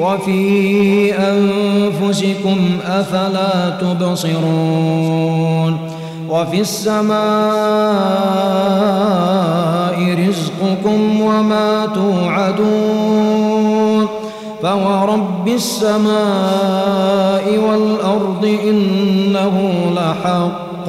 وفي أنفسكم أفلا تبصرون وفي السماء رزقكم وما توعدون فورب السماء والأرض إنه لحق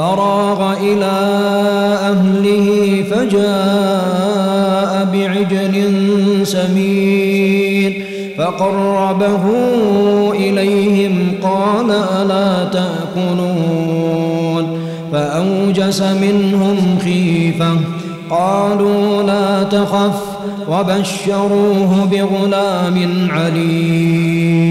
فراغ إلى أهله فجاء بعجل سمين فقربه إليهم قال ألا تأكلون فأوجس منهم خيفة قالوا لا تخف وبشروه بغلام عليم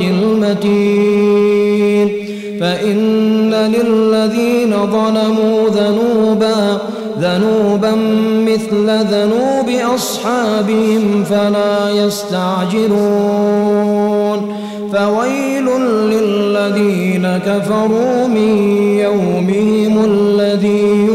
المتين. فإن للذين ظلموا ذنوبا ذنوبا مثل ذنوب أصحابهم فلا يستعجلون. فويل للذين كفروا من يومهم الذي